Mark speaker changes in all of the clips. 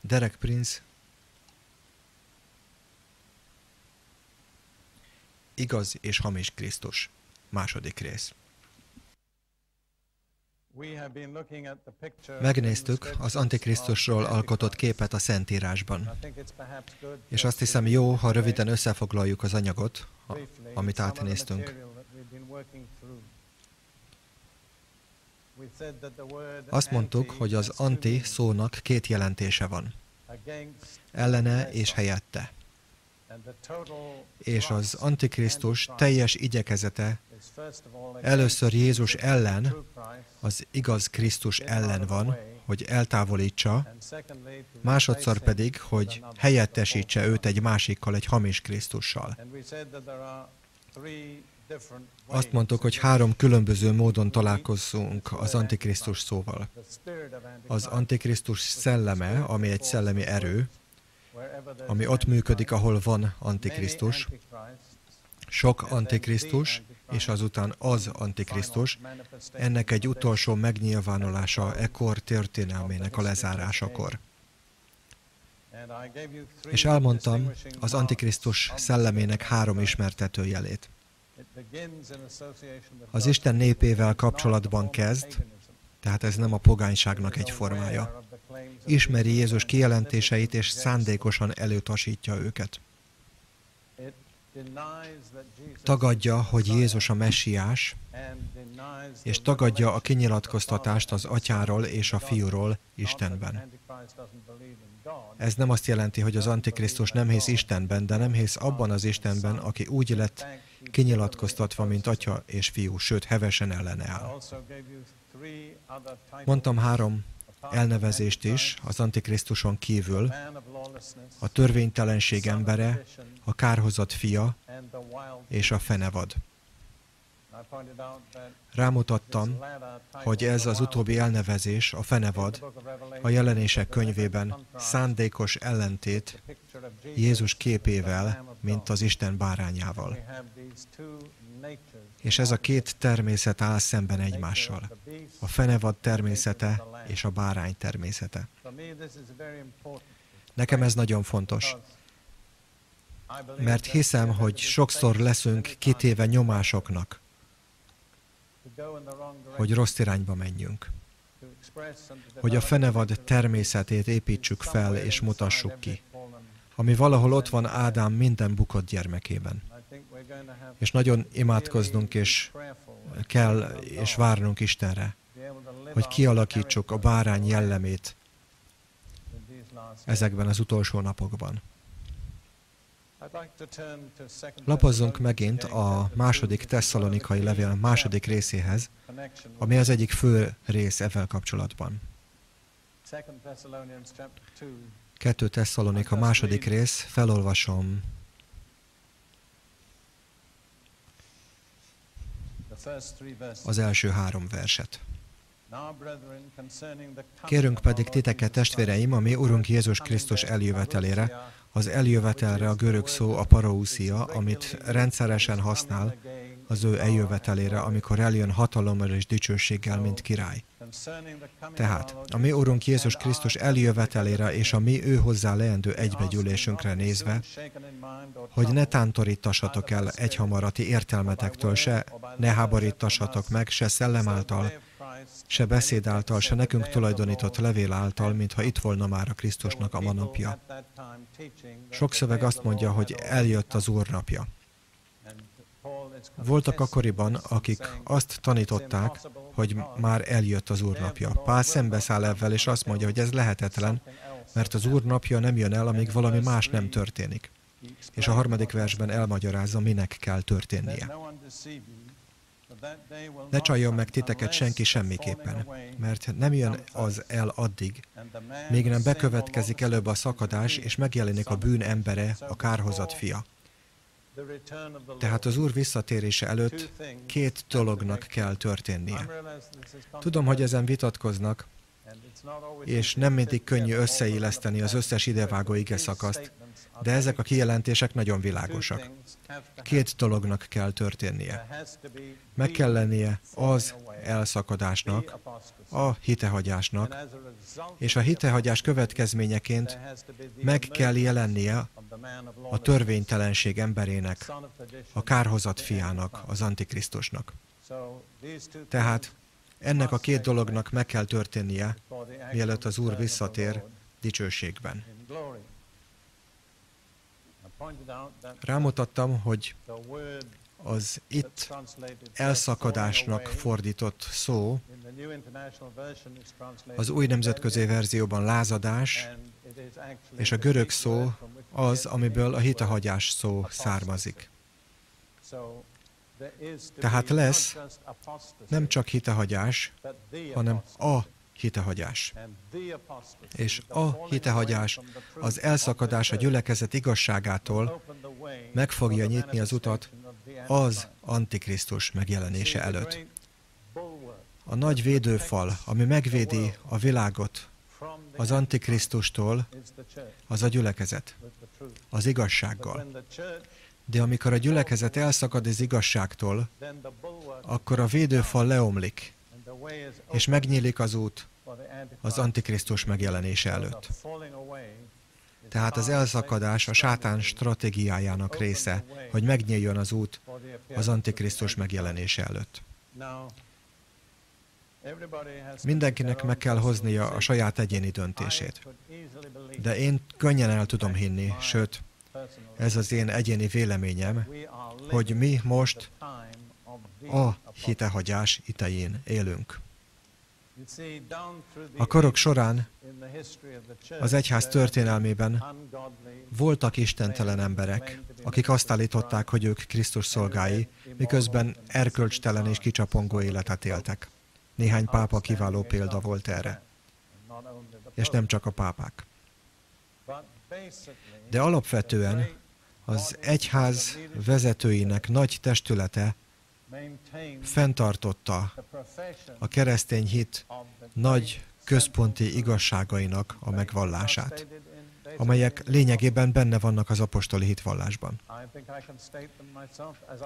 Speaker 1: Derek Prince Igaz és hamis Krisztus. Második rész. Megnéztük az Antikrisztusról alkotott képet a Szentírásban. És azt hiszem jó, ha röviden összefoglaljuk az anyagot, amit átnéztünk. Azt mondtuk, hogy az anti szónak két jelentése van. Ellene és helyette. És az Antikrisztus teljes igyekezete először Jézus ellen, az igaz Krisztus ellen van, hogy eltávolítsa, másodszor pedig, hogy helyettesítse őt egy másikkal, egy hamis Krisztussal. Azt mondtuk, hogy három különböző módon találkozunk az Antikrisztus szóval. Az Antikrisztus szelleme, ami egy szellemi erő, ami ott működik, ahol van Antikrisztus, sok Antikrisztus, és azután az Antikrisztus, ennek egy utolsó megnyilvánulása ekkor történelmének a lezárásakor. És elmondtam az Antikrisztus szellemének három ismertető jelét. Az Isten népével kapcsolatban kezd, tehát ez nem a pogányságnak egy formája. Ismeri Jézus kijelentéseit, és szándékosan előtasítja őket. Tagadja, hogy Jézus a messiás, és tagadja a kinyilatkoztatást az atyáról és a fiúról Istenben. Ez nem azt jelenti, hogy az Antikrisztus nem hisz Istenben, de nem hisz abban az Istenben, aki úgy lett kinyilatkoztatva, mint atya és fiú, sőt, hevesen ellene áll. Mondtam három elnevezést is az Antikrisztuson kívül, a törvénytelenség embere, a kárhozat fia és a fenevad. Rámutattam, hogy ez az utóbbi elnevezés, a fenevad, a jelenések könyvében szándékos ellentét Jézus képével, mint az Isten bárányával. És ez a két természet áll szemben egymással. A fenevad természete és a bárány természete. Nekem ez nagyon fontos, mert hiszem, hogy sokszor leszünk kitéve nyomásoknak, hogy rossz irányba menjünk. Hogy a fenevad természetét építsük fel és mutassuk ki, ami valahol ott van Ádám minden bukott gyermekében. És nagyon imádkoznunk és kell és várnunk Istenre, hogy kialakítsuk a bárány jellemét ezekben az utolsó napokban. Lapozzunk megint a második tesszalonikai levél második részéhez, ami az egyik fő rész ezzel kapcsolatban. 2 Tesszalonika második rész, felolvasom az első három verset. Kérünk pedig titeket, testvéreim, a mi Urunk Jézus Krisztus eljövetelére, az eljövetelre a görög szó a paraúszia, amit rendszeresen használ az ő eljövetelére, amikor eljön hatalommal és dicsőséggel, mint király. Tehát a mi Urunk Jézus Krisztus eljövetelére és a mi ő hozzá leendő egybegyűlésünkre nézve, hogy ne tántorítassatok el egyhamarati értelmetektől, se ne háborítassatok meg, se szellem által, se beszéd által, se nekünk tulajdonított levél által, mintha itt volna már a Krisztusnak a manapja. Sok szöveg azt mondja, hogy eljött az Úr napja. Voltak akkoriban, akik azt tanították, hogy már eljött az Úr napja. Pál szembeszáll ebben, és azt mondja, hogy ez lehetetlen, mert az Úr napja nem jön el, amíg valami más nem történik. És a harmadik versben elmagyarázza, minek kell történnie. Ne csaljon meg titeket senki semmiképpen, mert nem jön az el addig, még nem bekövetkezik előbb a szakadás, és megjelenik a bűn embere, a kárhozat fia. Tehát az Úr visszatérése előtt két dolognak kell történnie. Tudom, hogy ezen vitatkoznak, és nem mindig könnyű összeilleszteni az összes idevágó ige szakaszt, de ezek a kijelentések nagyon világosak. Két dolognak kell történnie. Meg kell lennie az elszakadásnak, a hitehagyásnak, és a hitehagyás következményeként meg kell jelennie a törvénytelenség emberének, a kárhozat fiának, az Antikrisztusnak. Tehát ennek a két dolognak meg kell történnie, mielőtt az Úr visszatér dicsőségben. Rámutattam, hogy az itt elszakadásnak fordított szó az új nemzetközi verzióban lázadás, és a görög szó az, amiből a hitahagyás szó származik. Tehát lesz nem csak hitehagyás, hanem a hitehagyás. És a hitehagyás, az elszakadás a gyülekezet igazságától meg fogja nyitni az utat az Antikrisztus megjelenése előtt. A nagy védőfal, ami megvédi a világot az Antikrisztustól, az a gyülekezet, az igazsággal. De amikor a gyülekezet elszakad az igazságtól, akkor a védőfal leomlik, és megnyílik az út az Antikrisztus megjelenése előtt. Tehát az elszakadás a sátán stratégiájának része, hogy megnyíljon az út az Antikrisztus megjelenése előtt. Mindenkinek meg kell hoznia a saját egyéni döntését. De én könnyen el tudom hinni, sőt, ez az én egyéni véleményem, hogy mi most a hitehagyás idején élünk. A korok során az egyház történelmében voltak istentelen emberek, akik azt állították, hogy ők Krisztus szolgái, miközben erkölcstelen és kicsapongó életet éltek. Néhány pápa kiváló példa volt erre. És nem csak a pápák. De alapvetően az egyház vezetőinek nagy testülete fenntartotta a keresztény hit nagy központi igazságainak a megvallását, amelyek lényegében benne vannak az apostoli hitvallásban.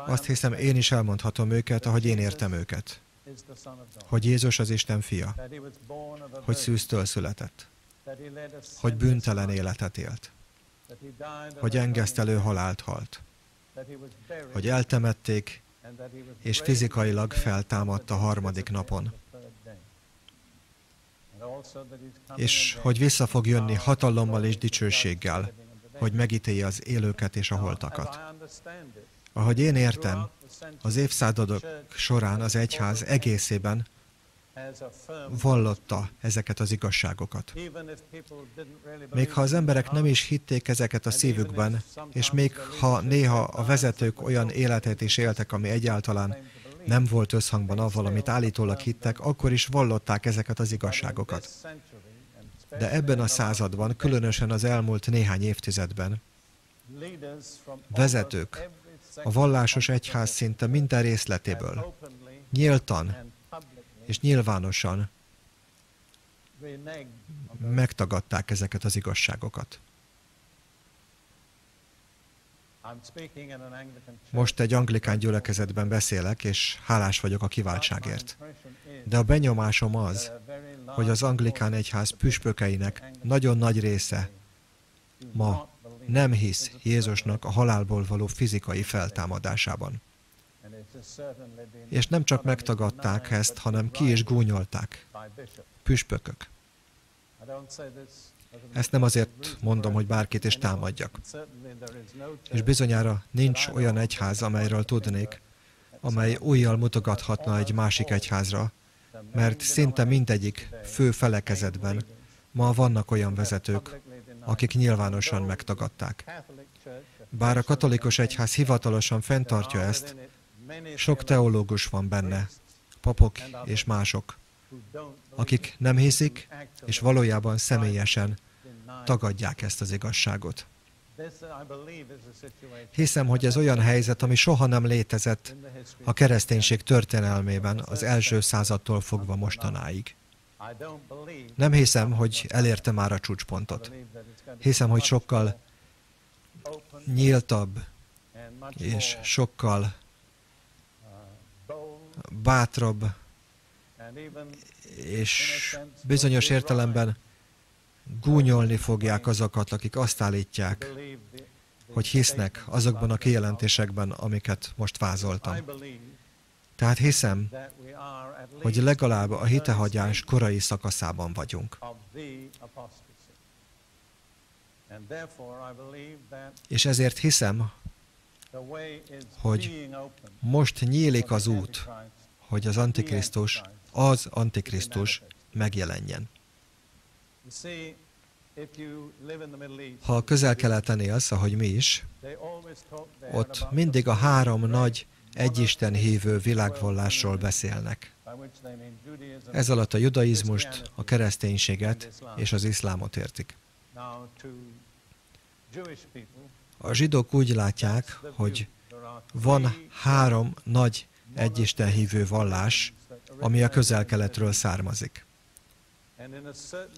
Speaker 1: Azt hiszem, én is elmondhatom őket, ahogy én értem őket. Hogy Jézus az Isten fia, hogy szűztől született, hogy bűntelen életet élt, hogy engesztelő halált halt, hogy eltemették, és fizikailag feltámadt a harmadik napon. És hogy vissza fog jönni hatalommal és dicsőséggel, hogy megítélje az élőket és a holtakat. Ahogy én értem, az évszázadok során az egyház egészében vallotta ezeket az igazságokat. Még ha az emberek nem is hitték ezeket a szívükben, és még ha néha a vezetők olyan életet is éltek, ami egyáltalán nem volt összhangban avval, amit állítólag hittek, akkor is vallották ezeket az igazságokat. De ebben a században, különösen az elmúlt néhány évtizedben, vezetők a vallásos egyház szinte minden részletéből nyíltan és nyilvánosan megtagadták ezeket az igazságokat. Most egy anglikán gyülekezetben beszélek, és hálás vagyok a kiváltságért. De a benyomásom az, hogy az anglikán egyház püspökeinek nagyon nagy része ma nem hisz Jézusnak a halálból való fizikai feltámadásában. És nem csak megtagadták ezt, hanem ki is gúnyolták. Püspökök. Ezt nem azért mondom, hogy bárkit is támadjak. És bizonyára nincs olyan egyház, amelyről tudnék, amely újjal mutogathatna egy másik egyházra, mert szinte mindegyik fő felekezetben ma vannak olyan vezetők, akik nyilvánosan megtagadták. Bár a katolikus egyház hivatalosan fenntartja ezt, sok teológus van benne, papok és mások, akik nem hiszik, és valójában személyesen tagadják ezt az igazságot. Hiszem, hogy ez olyan helyzet, ami soha nem létezett a kereszténység történelmében az első századtól fogva mostanáig. Nem hiszem, hogy elérte már a csúcspontot. Hiszem, hogy sokkal nyíltabb és sokkal bátrabb és bizonyos értelemben gúnyolni fogják azokat, akik azt állítják, hogy hisznek azokban a kijelentésekben, amiket most vázoltam. Tehát hiszem, hogy legalább a hitehagyás korai szakaszában vagyunk. És ezért hiszem, hogy most nyílik az út, hogy az Antikrisztus, az Antikrisztus megjelenjen. Ha közel-keleten élsz, ahogy mi is, ott mindig a három nagy egyisten hívő világvallásról beszélnek. Ez alatt a judaizmust, a kereszténységet és az iszlámot értik. A zsidók úgy látják, hogy van három nagy egyisten hívő vallás, ami a közel-keletről származik.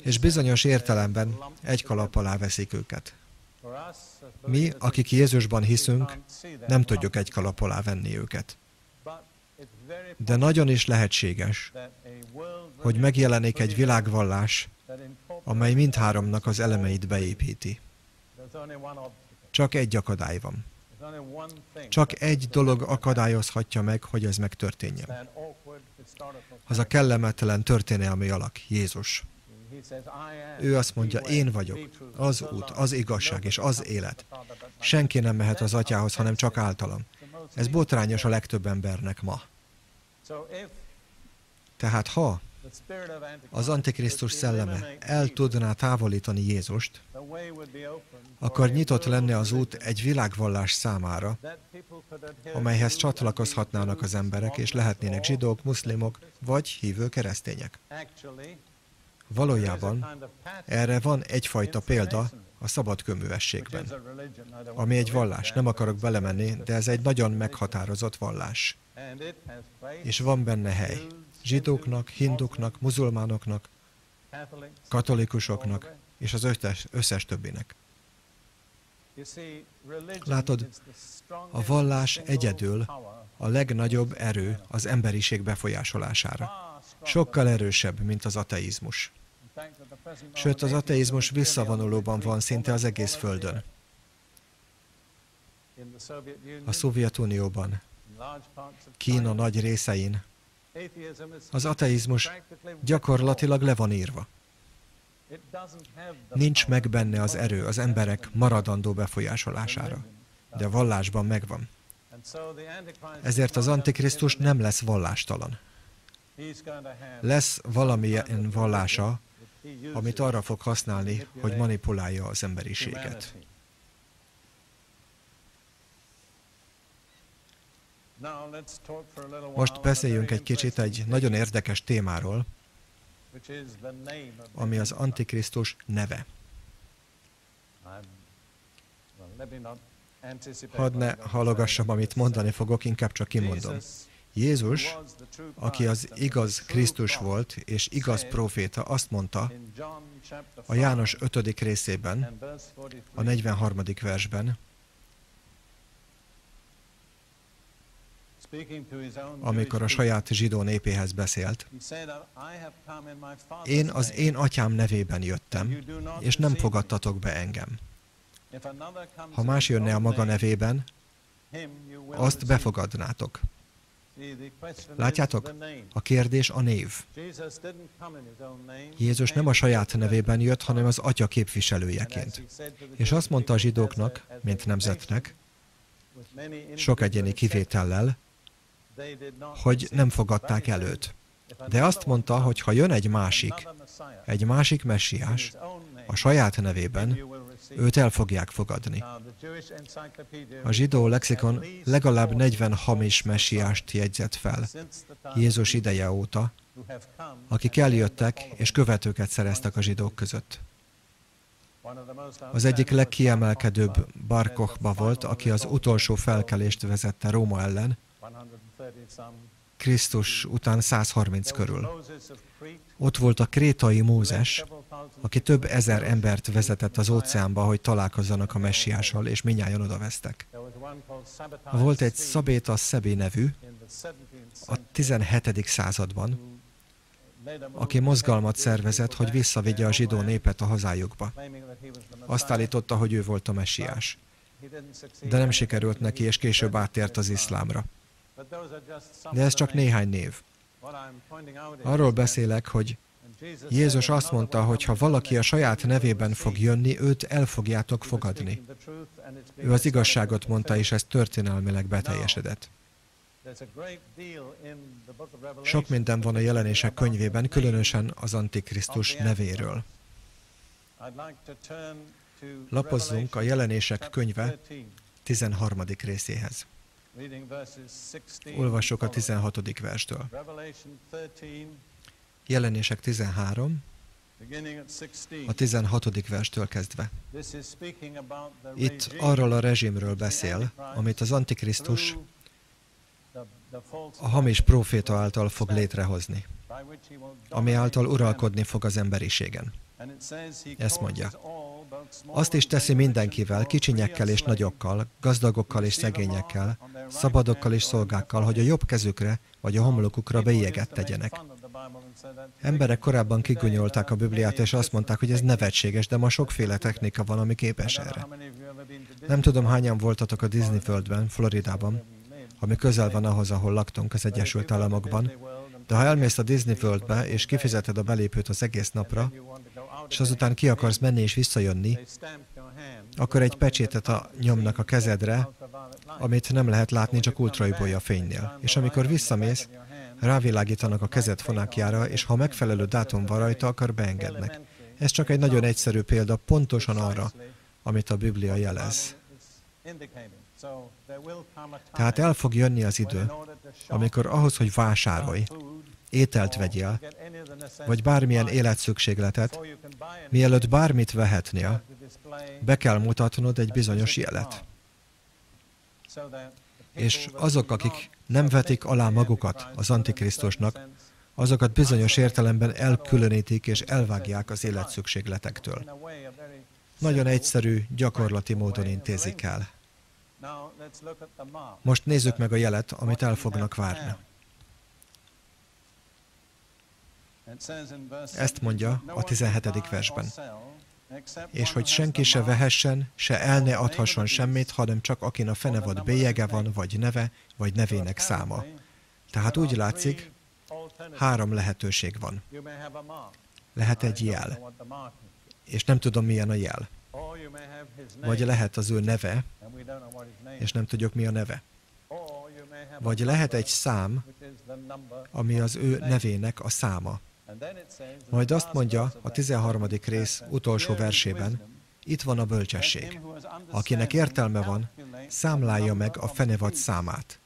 Speaker 1: És bizonyos értelemben egy kalap alá veszik őket. Mi, akik Jézusban hiszünk, nem tudjuk egy kalap alá venni őket. De nagyon is lehetséges, hogy megjelenik egy világvallás, amely mindháromnak az elemeit beépíti. Csak egy akadály van. Csak egy dolog akadályozhatja meg, hogy ez megtörténjen. Az a kellemetlen történelmi alak, Jézus. Ő azt mondja, én vagyok, az út, az igazság és az élet. Senki nem mehet az atyához, hanem csak általam. Ez botrányos a legtöbb embernek ma. Tehát ha az Antikrisztus szelleme el tudná távolítani Jézust, akkor nyitott lenne az út egy világvallás számára, amelyhez csatlakozhatnának az emberek, és lehetnének zsidók, muszlimok vagy hívő keresztények. Valójában erre van egyfajta példa a szabadköművességben, ami egy vallás. Nem akarok belemenni, de ez egy nagyon meghatározott vallás. És van benne hely. Zsidóknak, hinduknak, muzulmánoknak, katolikusoknak és az összes, összes többinek. Látod, a vallás egyedül a legnagyobb erő az emberiség befolyásolására. Sokkal erősebb, mint az ateizmus. Sőt, az ateizmus visszavonulóban van szinte az egész Földön. A Szovjetunióban, Kína nagy részein az ateizmus gyakorlatilag le van írva. Nincs meg benne az erő az emberek maradandó befolyásolására, de vallásban megvan. Ezért az Antikrisztus nem lesz vallástalan. Lesz valamilyen vallása, amit arra fog használni, hogy manipulálja az emberiséget. Most beszéljünk egy kicsit egy nagyon érdekes témáról, ami az Antikrisztus neve. Hadd ne halogassam, amit mondani fogok, inkább csak kimondom. Jézus, aki az igaz Krisztus volt és igaz proféta, azt mondta a János 5. részében, a 43. versben, amikor a saját zsidó népéhez beszélt. Én az én atyám nevében jöttem, és nem fogadtatok be engem. Ha más jönne a maga nevében, azt befogadnátok. Látjátok? A kérdés a név. Jézus nem a saját nevében jött, hanem az atya képviselőjeként. És azt mondta a zsidóknak, mint nemzetnek, sok egyéni kivétellel, hogy nem fogadták előt. De azt mondta, hogy ha jön egy másik, egy másik messiás, a saját nevében, őt el fogják fogadni. A zsidó lexikon legalább 40 hamis messiást jegyzett fel Jézus ideje óta, akik eljöttek és követőket szereztek a zsidók között. Az egyik legkiemelkedőbb Barkochba volt, aki az utolsó felkelést vezette Róma ellen, Krisztus után 130 körül. Ott volt a krétai Mózes, aki több ezer embert vezetett az óceánba, hogy találkozzanak a messiással, és minnyáján odavesztek. Volt egy Szabéta Szebé nevű, a 17. században, aki mozgalmat szervezett, hogy visszavigye a zsidó népet a hazájukba. Azt állította, hogy ő volt a messiás. De nem sikerült neki, és később áttért az iszlámra. De ez csak néhány név. Arról beszélek, hogy Jézus azt mondta, hogy ha valaki a saját nevében fog jönni, őt el fogjátok fogadni. Ő az igazságot mondta, és ez történelmileg beteljesedett. Sok minden van a jelenések könyvében, különösen az Antikrisztus nevéről. Lapozzunk a jelenések könyve 13. részéhez. Olvassuk a 16. verstől. Jelenések 13, a 16. verstől kezdve. Itt arról a rezsimről beszél, amit az Antikrisztus a hamis proféta által fog létrehozni, ami által uralkodni fog az emberiségen. Ezt mondja. Azt is teszi mindenkivel, kicsinyekkel és nagyokkal, gazdagokkal és szegényekkel, szabadokkal és szolgákkal, hogy a jobb kezükre vagy a homlokukra bélyeget tegyenek. Emberek korábban kigunyolták a Bibliát, és azt mondták, hogy ez nevetséges, de ma sokféle technika van, ami képes erre. Nem tudom, hányan voltatok a Disney földben, Floridában, ami közel van ahhoz, ahol laktunk az Egyesült Államokban, de ha elmész a Disney Worldbe, és kifizeted a belépőt az egész napra, és azután ki akarsz menni és visszajönni, akkor egy pecsétet a, nyomnak a kezedre, amit nem lehet látni csak ultraibolya fénynél. És amikor visszamész, rávilágítanak a kezed fonákjára, és ha megfelelő dátum van rajta, akkor beengednek. Ez csak egy nagyon egyszerű példa pontosan arra, amit a Biblia jelez. Tehát el fog jönni az idő, amikor ahhoz, hogy vásárolj, ételt vegyél, vagy bármilyen életszükségletet, mielőtt bármit vehetnél, be kell mutatnod egy bizonyos jelet. És azok, akik nem vetik alá magukat az Antikrisztusnak, azokat bizonyos értelemben elkülönítik és elvágják az életszükségletektől. Nagyon egyszerű, gyakorlati módon intézik el. Most nézzük meg a jelet, amit el fognak várni. Ezt mondja a 17. versben. És hogy senki se vehessen, se el ne adhasson semmit, hanem csak akin a fenevad bélyege van, vagy neve, vagy nevének száma. Tehát úgy látszik, három lehetőség van. Lehet egy jel, és nem tudom, milyen a jel. Vagy lehet az ő neve, és nem tudjuk, mi a neve. Vagy lehet egy szám, ami az ő nevének a száma. Majd azt mondja a 13. rész utolsó versében, itt van a bölcsesség. Akinek értelme van, számlálja meg a fenevad számát,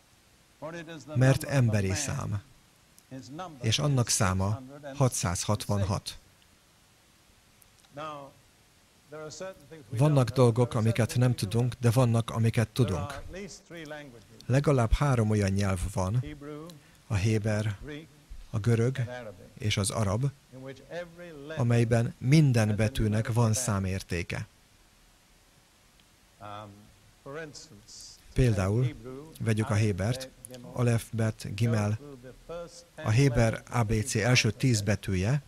Speaker 1: mert emberi szám, és annak száma 666. Vannak dolgok, amiket nem tudunk, de vannak, amiket tudunk. Legalább három olyan nyelv van, a héber, a görög és az arab, amelyben minden betűnek van számértéke. Például, vegyük a Hébert, Alef, Bet, Gimel, a Héber ABC első tíz betűje,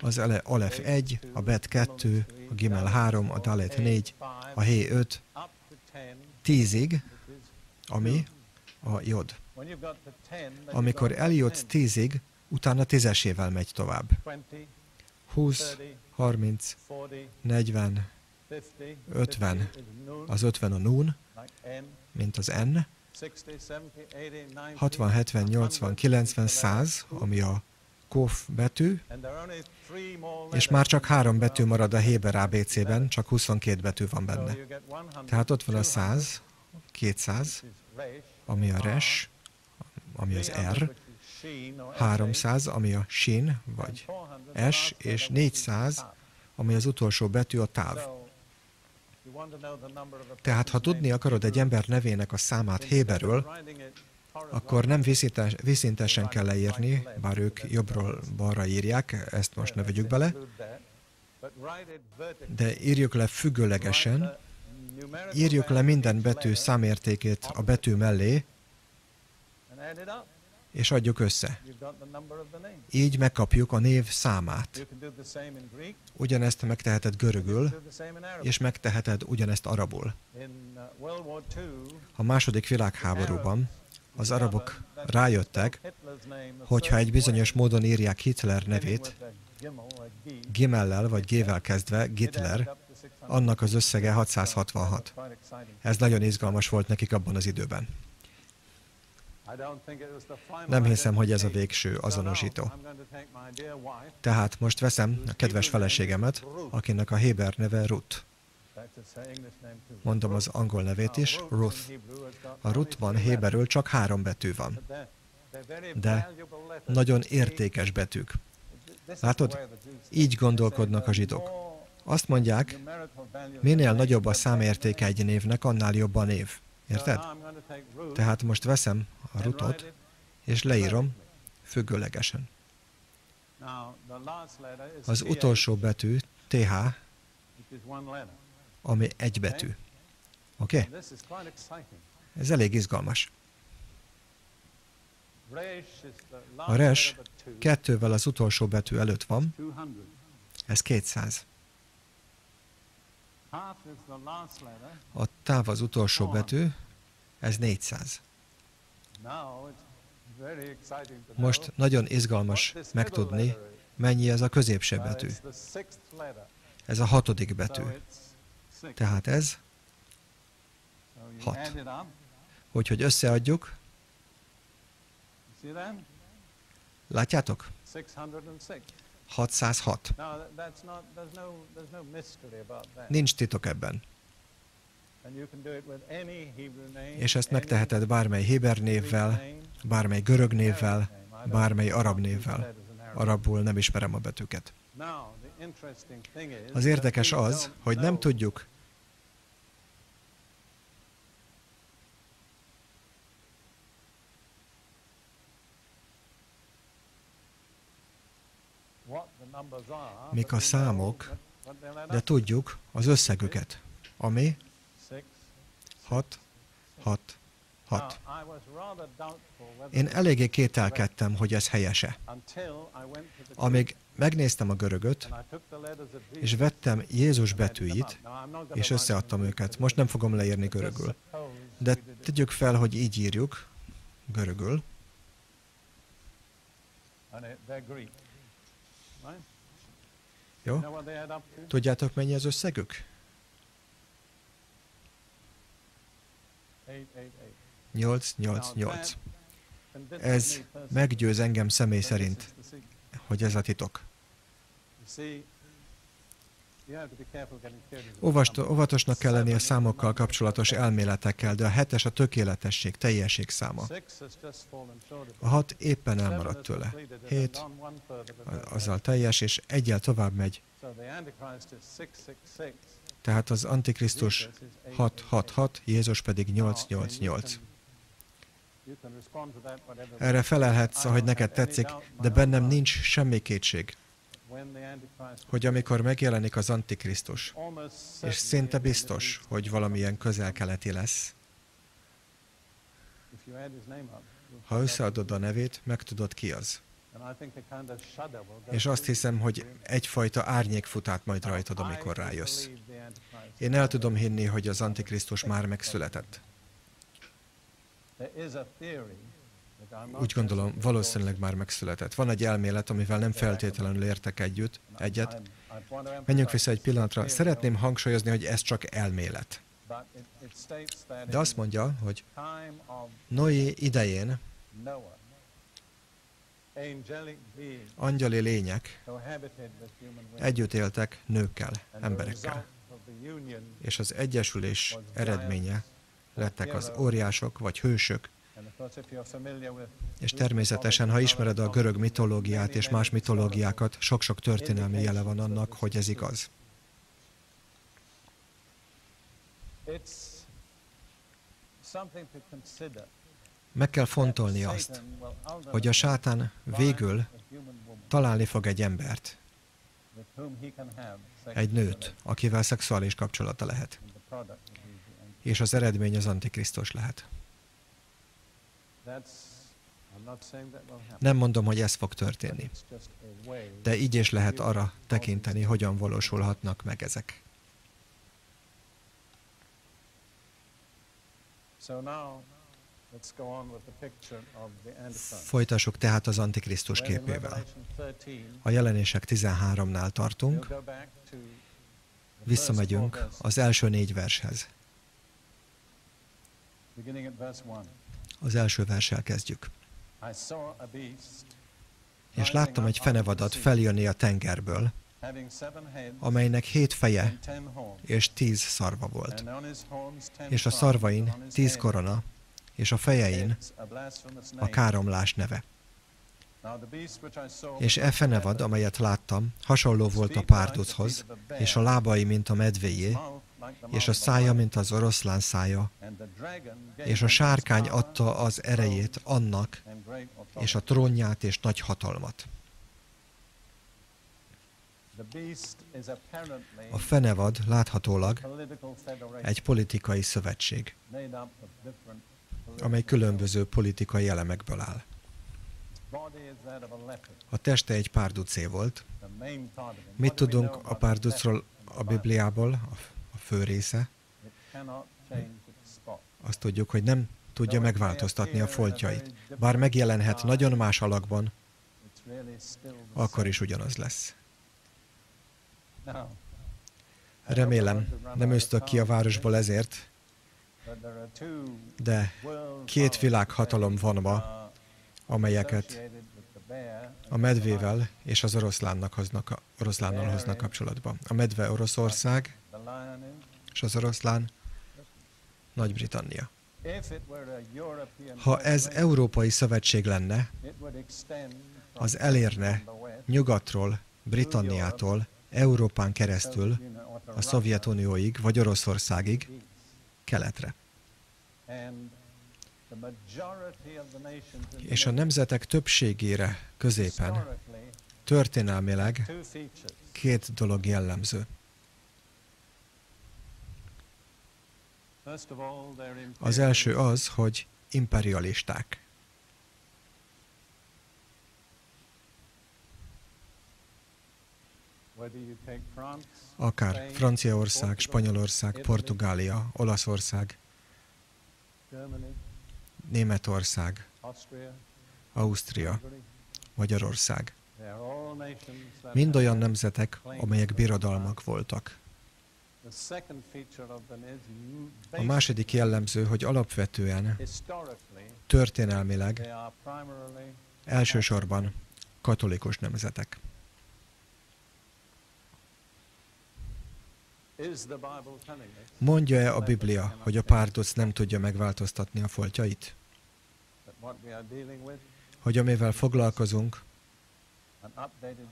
Speaker 1: az Alef 1, a Bet 2, a Gimel 3, a Dalet 4, a Hé 5, 10-ig, ami a Jod. Amikor eljutsz tízig, utána tízesével megy tovább. 20, 30, 40, 50, az 50 a nun, mint az N, 60, 70, 80, 90, 100, ami a Kof betű, és már csak három betű marad a Héber ABC-ben, csak 22 betű van benne. Tehát ott van a 100, 200, ami a res, ami az R, 300, ami a sin, vagy S, és 400, ami az utolsó betű, a táv. Tehát, ha tudni akarod egy ember nevének a számát Héberül, akkor nem viszintesen kell leírni, bár ők jobbról balra írják, ezt most ne vegyük bele, de írjuk le függőlegesen, írjuk le minden betű számértékét a betű mellé, és adjuk össze. Így megkapjuk a név számát. Ugyanezt megteheted görögül, és megteheted ugyanezt arabul. A második világháborúban az arabok rájöttek, hogyha egy bizonyos módon írják Hitler nevét, Gimellel vagy Gével kezdve, Gitler, annak az összege 666. Ez nagyon izgalmas volt nekik abban az időben. Nem hiszem, hogy ez a végső azonosító. Tehát most veszem a kedves feleségemet, akinek a Héber neve Ruth. Mondom az angol nevét is, Ruth. A Ruthban Héberül csak három betű van, de nagyon értékes betűk. Látod? Így gondolkodnak a zsidók. Azt mondják, minél nagyobb a számértéke egy névnek, annál jobb a név. Érted? Tehát most veszem a rutot, és leírom függőlegesen. Az utolsó betű, TH, ami egy betű. Oké? Okay? Ez elég izgalmas. A res kettővel az utolsó betű előtt van, ez 200. A táv az utolsó betű, ez 400. Most nagyon izgalmas megtudni, mennyi ez a középső betű. Ez a hatodik betű. Tehát ez 6. Úgyhogy összeadjuk. Látjátok? 606. Nincs titok ebben. És ezt megteheted bármely héber névvel, bármely görög névvel, bármely arab névvel. Arabul nem ismerem a betűket. Az érdekes az, hogy nem tudjuk, mik a számok, de tudjuk az összegüket, ami 6, 6, 6. Én eléggé kételkedtem, hogy ez helyese. Amíg megnéztem a görögöt, és vettem Jézus betűit, és összeadtam őket. Most nem fogom leírni görögül. De tegyük fel, hogy így írjuk, görögül. Jó? Tudjátok, mennyi az összegük? 888. Ez meggyőz engem személy szerint, hogy ez a titok. Óvast, óvatosnak kell lenni a számokkal kapcsolatos elméletekkel, de a hetes a tökéletesség, teljesség száma. A hat éppen elmaradt tőle. Hét azzal teljes, és egyel tovább megy. Tehát az Antikrisztus 666, Jézus pedig 888. Erre felelhetsz, ahogy neked tetszik, de bennem nincs semmi kétség, hogy amikor megjelenik az Antikrisztus, és szinte biztos, hogy valamilyen közel-keleti lesz, ha összeadod a nevét, megtudod ki az. És azt hiszem, hogy egyfajta árnyék fut át majd rajtad, amikor rájössz. Én el tudom hinni, hogy az Antikrisztus már megszületett. Úgy gondolom, valószínűleg már megszületett. Van egy elmélet, amivel nem feltétlenül értek együtt, egyet. Menjünk vissza egy pillanatra. Szeretném hangsúlyozni, hogy ez csak elmélet. De azt mondja, hogy Noé idején angyali lények együtt éltek nőkkel, emberekkel. És az egyesülés eredménye lettek az óriások vagy hősök, és természetesen, ha ismered a görög mitológiát és más mitológiákat, sok-sok történelmi jele van annak, hogy ez igaz. Meg kell fontolni azt, hogy a sátán végül találni fog egy embert, egy nőt, akivel szexuális kapcsolata lehet. És az eredmény az Antikrisztus lehet. Nem mondom, hogy ez fog történni, de így is lehet arra tekinteni, hogyan valósulhatnak meg ezek. Folytassuk tehát az Antikrisztus képével. A jelenések 13-nál tartunk, visszamegyünk az első négy vershez. Az első verssel kezdjük. És láttam egy fenevadat feljönni a tengerből, amelynek hét feje és tíz szarva volt. És a szarvain tíz korona, és a fejein a káromlás neve. És e fenevad, amelyet láttam, hasonló volt a párduchoz, és a lábai, mint a medvéjé, és a szája, mint az oroszlán szája, és a sárkány adta az erejét annak, és a trónját és nagy hatalmat. A fenevad láthatólag egy politikai szövetség, amely különböző politikai elemekből áll. A teste egy párducé volt. Mit tudunk a párducról a Bibliából, a fő része? Azt tudjuk, hogy nem tudja megváltoztatni a foltjait. Bár megjelenhet nagyon más alakban, akkor is ugyanaz lesz. Remélem, nem őztök ki a városból ezért, de két világhatalom van ma, amelyeket a medvével és az oroszlánnak hoznak, oroszlánnal hoznak kapcsolatba. A medve Oroszország, és az oroszlán Nagy-Britannia. Ha ez Európai Szövetség lenne, az elérne nyugatról, Britanniától, Európán keresztül, a Szovjetunióig vagy Oroszországig, keletre. És a nemzetek többségére középen történelmileg két dolog jellemző. Az első az, hogy imperialisták. Akár Franciaország, Spanyolország, Portugália, Olaszország, Németország, Ausztria, Magyarország. Mind olyan nemzetek, amelyek birodalmak voltak. A második jellemző, hogy alapvetően történelmileg elsősorban katolikus nemzetek. Mondja-e a Biblia, hogy a párduc nem tudja megváltoztatni a foltjait? Hogy amivel foglalkozunk,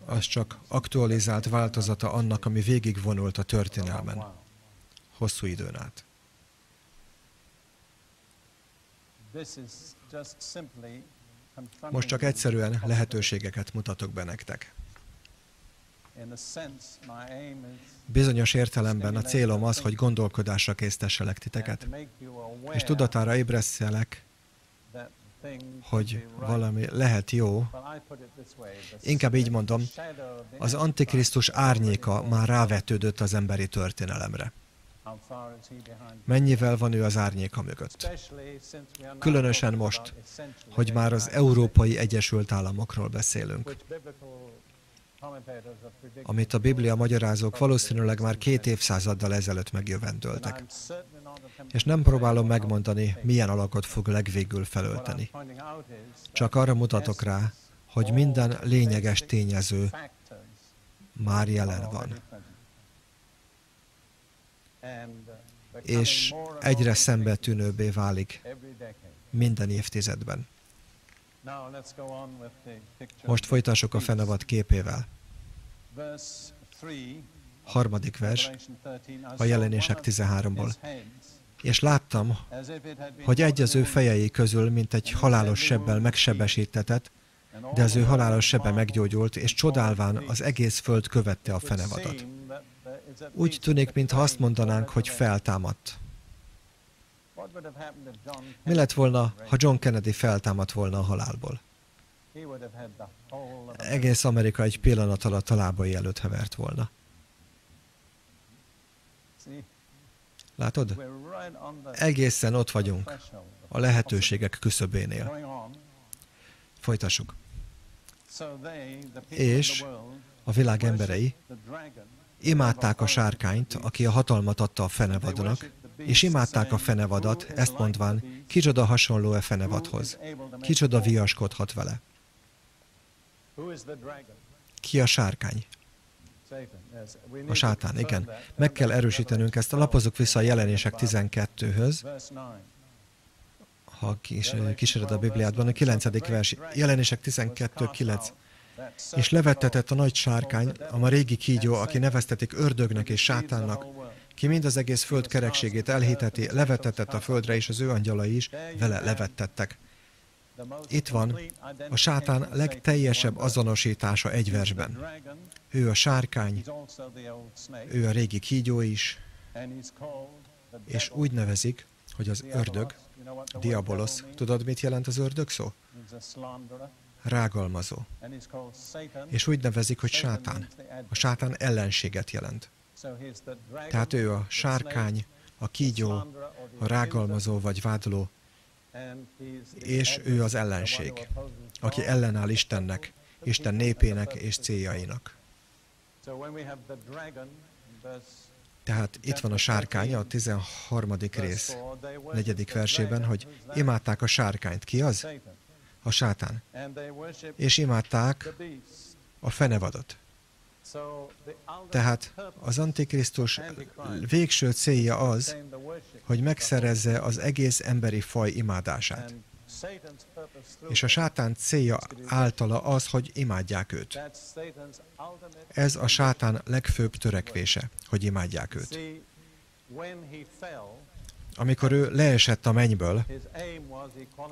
Speaker 1: az csak aktualizált változata annak, ami végigvonult a történelmen, hosszú időn át. Most csak egyszerűen lehetőségeket mutatok be nektek. Bizonyos értelemben a célom az, hogy gondolkodásra késztesselek titeket, és tudatára ébresztelek, hogy valami lehet jó. Inkább így mondom, az Antikrisztus árnyéka már rávetődött az emberi történelemre. Mennyivel van ő az árnyéka mögött? Különösen most, hogy már az Európai Egyesült Államokról beszélünk amit a Biblia magyarázók valószínűleg már két évszázaddal ezelőtt megjövendöltek. És nem próbálom megmondani, milyen alakot fog legvégül felölteni. Csak arra mutatok rá, hogy minden lényeges tényező már jelen van. És egyre szembetűnőbbé válik minden évtizedben. Most folytassuk a fenevad képével. Harmadik vers a jelenések 13-ból. és láttam, hogy egy az ő fejei közül, mint egy halálos sebbel megsebesítetett, de az ő halálos sebe meggyógyult, és csodálván az egész föld követte a fenevadat. Úgy tűnik, mintha azt mondanánk, hogy feltámadt. Mi lett volna, ha John Kennedy feltámadt volna a halálból? Egész Amerika egy pillanat alatt a lábai előtt hevert volna. Látod? Egészen ott vagyunk, a lehetőségek küszöbénél. Folytassuk. És a világ emberei imádták a sárkányt, aki a hatalmat adta a fenevadnak, és imádták a fenevadat, ezt mondván, kicsoda hasonló-e fenevadhoz? Kicsoda viaskodhat vele? Ki a sárkány? A sátán, igen. Meg kell erősítenünk ezt. Lapozzuk vissza a jelenések 12-höz. Ha kis, kíséred a Bibliádban, a 9. vers, jelenések 12, 9. És levettetett a nagy sárkány, a régi kígyó, aki neveztetik ördögnek és sátánnak, ki mind az egész föld kerekségét elhiteti, levetetett a földre, és az ő angyalai is vele levettettek. Itt van a sátán legteljesebb azonosítása egy versben. Ő a sárkány, ő a régi kígyó is, és úgy nevezik, hogy az ördög, diabolos, tudod, mit jelent az ördög szó? Rágalmazó. És úgy nevezik, hogy sátán. A sátán ellenséget jelent. Tehát ő a sárkány, a kígyó, a rágalmazó vagy vádló, és ő az ellenség, aki ellenáll Istennek, Isten népének és céljainak. Tehát itt van a sárkány a 13. rész, negyedik versében, hogy imádták a sárkányt. Ki az? A sátán. És imádták a fenevadat. Tehát az Antikrisztus végső célja az, hogy megszerezze az egész emberi faj imádását. És a sátán célja általa az, hogy imádják őt. Ez a sátán legfőbb törekvése, hogy imádják őt. Amikor ő leesett a mennyből,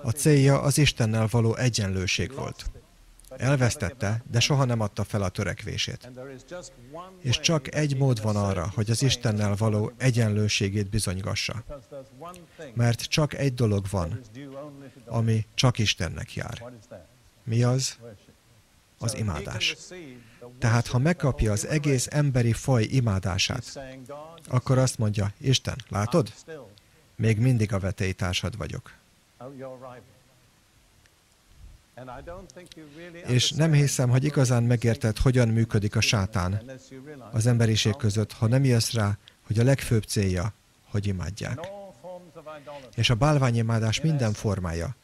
Speaker 1: a célja az Istennel való egyenlőség volt. Elvesztette, de soha nem adta fel a törekvését. És csak egy mód van arra, hogy az Istennel való egyenlőségét bizonygassa. Mert csak egy dolog van, ami csak Istennek jár. Mi az? Az imádás. Tehát, ha megkapja az egész emberi faj imádását, akkor azt mondja, Isten, látod? Még mindig a vetélytársad vagyok. És nem hiszem, hogy igazán megérted, hogyan működik a sátán az emberiség között, ha nem jössz rá, hogy a legfőbb célja, hogy imádják. És a bálványimádás minden formája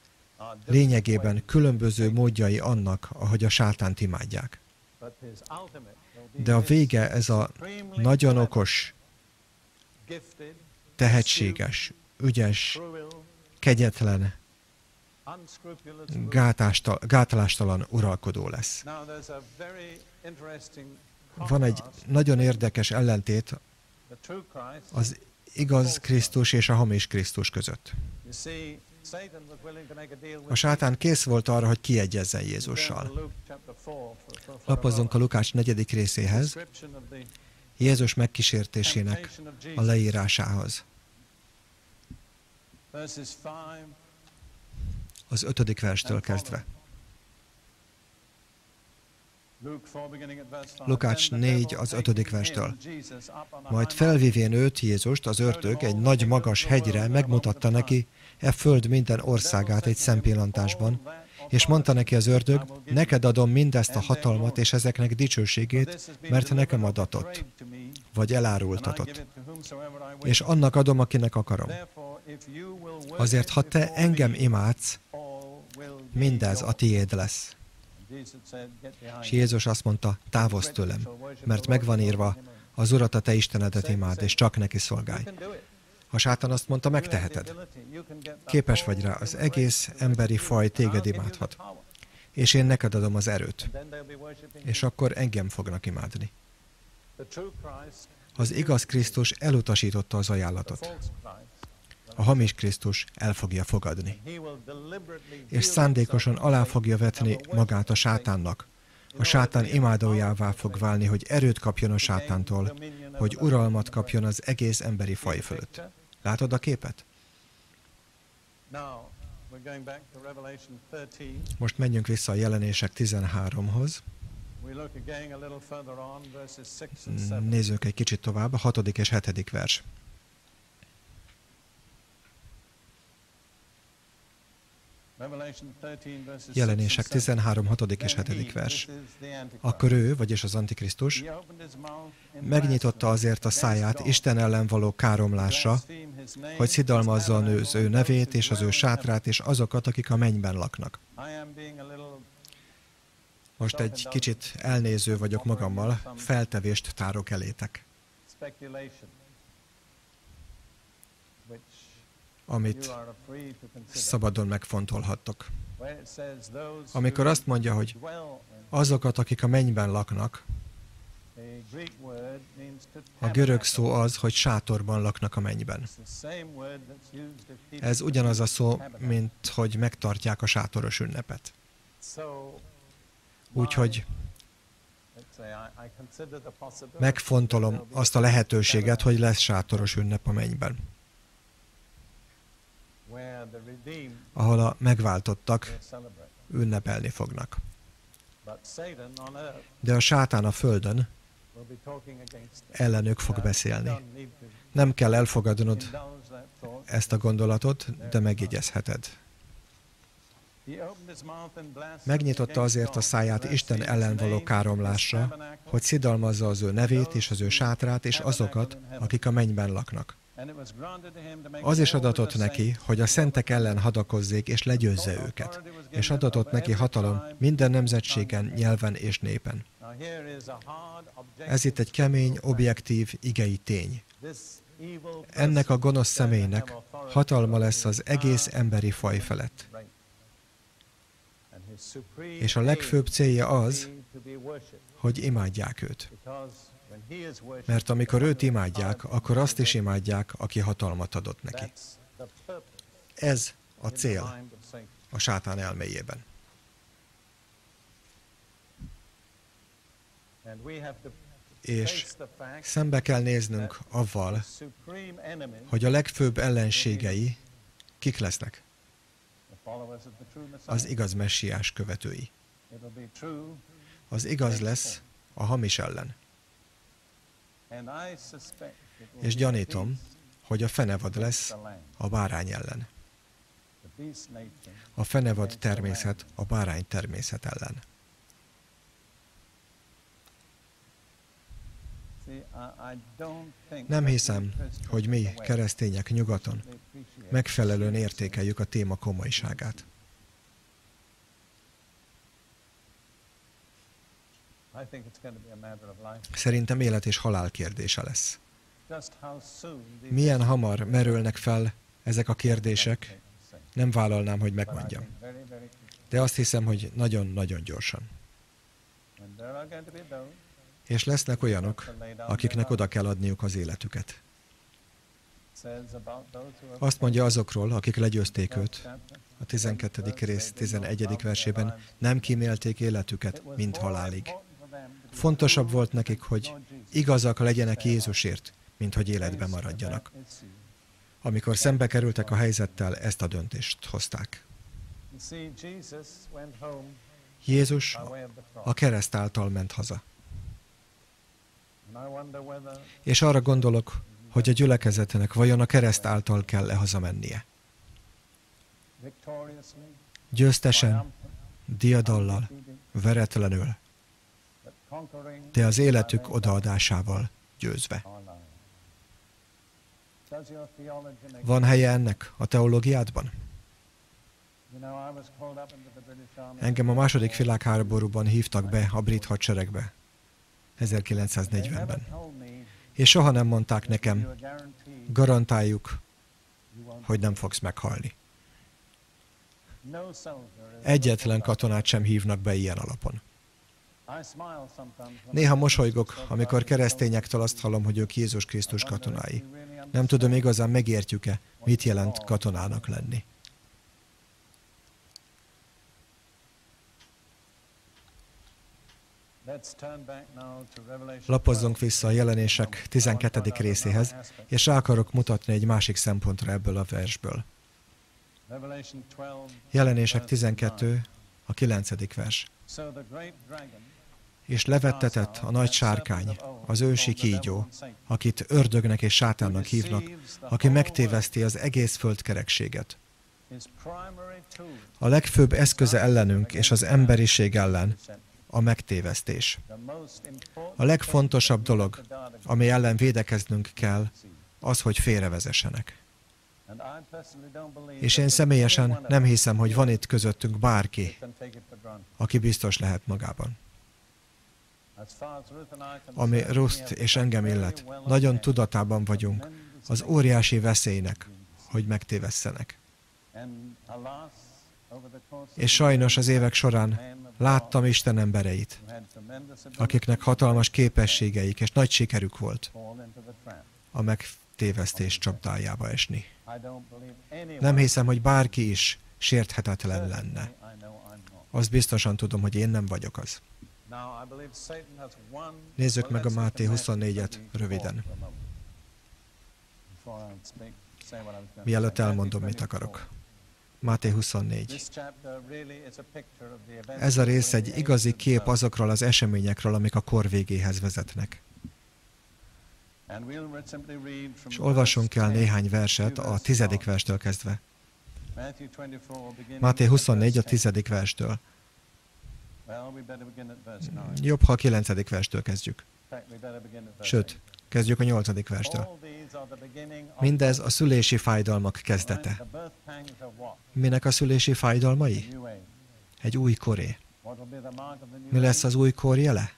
Speaker 1: lényegében különböző módjai annak, ahogy a sátánt imádják. De a vége ez a nagyon okos, tehetséges, ügyes, kegyetlen, gátalástalan uralkodó lesz. Van egy nagyon érdekes ellentét az igaz Krisztus és a hamis Krisztus között. A sátán kész volt arra, hogy kiegyezzen Jézussal. Lapozzunk a Lukács negyedik részéhez, Jézus megkísértésének a leírásához az ötödik verstől kezdve. Lukács 4, az ötödik verstől. Majd felvívén őt, Jézust, az ördög egy nagy magas hegyre megmutatta neki e föld minden országát egy szempillantásban, és mondta neki az ördög, neked adom mindezt a hatalmat és ezeknek dicsőségét, mert nekem adatott, vagy elárultatott. És annak adom, akinek akarom. Azért, ha te engem imádsz, mindez a tiéd lesz. És Jézus azt mondta, távozz tőlem, mert megvan írva, az Urat a te Istenedet imád, és csak neki szolgálj. A sátán azt mondta, megteheted. Képes vagy rá, az egész emberi faj téged imádhat. És én neked adom az erőt. És akkor engem fognak imádni. Az igaz Krisztus elutasította az ajánlatot. A hamis Krisztus el fogja fogadni. És szándékosan alá fogja vetni magát a sátánnak. A sátán imádójává fog válni, hogy erőt kapjon a sátántól, hogy uralmat kapjon az egész emberi faj fölött. Látod a képet? Most menjünk vissza a jelenések 13-hoz. Nézzük egy kicsit tovább, a hatodik és hetedik vers. Jelenések 13, 6. és 7. vers. Akkor ő, vagyis az Antikrisztus, megnyitotta azért a száját Isten ellen való káromlásra, hogy szidalmazza az ő nevét és az ő sátrát és azokat, akik a mennyben laknak. Most egy kicsit elnéző vagyok magammal, feltevést tárok elétek amit szabadon megfontolhattok. Amikor azt mondja, hogy azokat, akik a mennyben laknak, a görög szó az, hogy sátorban laknak a mennyben. Ez ugyanaz a szó, mint hogy megtartják a sátoros ünnepet. Úgyhogy megfontolom azt a lehetőséget, hogy lesz sátoros ünnep a mennyben ahol a megváltottak ünnepelni fognak. De a sátán a földön ellenük fog beszélni. Nem kell elfogadnod ezt a gondolatot, de megjegyezheted. Megnyitotta azért a száját Isten ellen való káromlásra, hogy szidalmazza az ő nevét és az ő sátrát és azokat, akik a mennyben laknak. Az is adatott neki, hogy a szentek ellen hadakozzék és legyőzze őket, és adatott neki hatalom minden nemzetségen, nyelven és népen. Ez itt egy kemény, objektív, igei tény. Ennek a gonosz személynek hatalma lesz az egész emberi faj felett. És a legfőbb célja az, hogy imádják őt. Mert amikor őt imádják, akkor azt is imádják, aki hatalmat adott neki. Ez a cél a sátán elméjében. És szembe kell néznünk avval, hogy a legfőbb ellenségei kik lesznek? Az igaz messiás követői. Az igaz lesz a hamis ellen. És gyanítom, hogy a fenevad lesz a bárány ellen. A fenevad természet a bárány természet ellen. Nem hiszem, hogy mi, keresztények nyugaton megfelelően értékeljük a téma komolyságát. Szerintem élet és halál kérdése lesz. Milyen hamar merülnek fel ezek a kérdések, nem vállalnám, hogy megmondjam. De azt hiszem, hogy nagyon-nagyon gyorsan. És lesznek olyanok, akiknek oda kell adniuk az életüket. Azt mondja azokról, akik legyőzték őt, a 12. rész 11. versében, nem kímélték életüket, mint halálig. Fontosabb volt nekik, hogy igazak legyenek Jézusért, mint hogy életben maradjanak. Amikor szembe kerültek a helyzettel, ezt a döntést hozták. Jézus a kereszt által ment haza. És arra gondolok, hogy a gyülekezetenek vajon a kereszt által kell-e hazamennie. Győztesen, diadallal, veretlenül, de az életük odaadásával győzve. Van helye ennek a teológiádban? Engem a második világháborúban hívtak be a brit hadseregbe 1940-ben. És soha nem mondták nekem, garantáljuk, hogy nem fogsz meghalni. Egyetlen katonát sem hívnak be ilyen alapon. Néha mosolygok, amikor keresztényektől azt hallom, hogy ők Jézus Krisztus katonái. Nem tudom igazán megértjük-e, mit jelent katonának lenni. Lapozzunk vissza a jelenések 12. részéhez, és rá akarok mutatni egy másik szempontra ebből a versből. Jelenések 12, a 9. vers. És levettetett a nagy sárkány, az ősi kígyó, akit ördögnek és sátánnak hívnak, aki megtéveszti az egész földkerekséget. A legfőbb eszköze ellenünk és az emberiség ellen a megtévesztés. A legfontosabb dolog, ami ellen védekeznünk kell, az, hogy félrevezessenek. És én személyesen nem hiszem, hogy van itt közöttünk bárki, aki biztos lehet magában. Ami Ruszt és engem illet, nagyon tudatában vagyunk az óriási veszélynek, hogy megtévesszenek. És sajnos az évek során láttam Isten embereit, akiknek hatalmas képességeik és nagy sikerük volt a megtévesztés csapdájába esni. Nem hiszem, hogy bárki is sérthetetlen lenne. Azt biztosan tudom, hogy én nem vagyok az. Nézzük meg a Máté 24-et röviden. Mielőtt elmondom, mit akarok. Máté 24. Ez a rész egy igazi kép azokról az eseményekről, amik a kor végéhez vezetnek. És olvasunk el néhány verset a tizedik verstől kezdve. Máté 24 a tizedik verstől. Jobb, ha a kilencedik verstől kezdjük. Sőt, kezdjük a nyolcadik verstől. Mindez a szülési fájdalmak kezdete. Minek a szülési fájdalmai? Egy új koré. Mi lesz az új kor jele?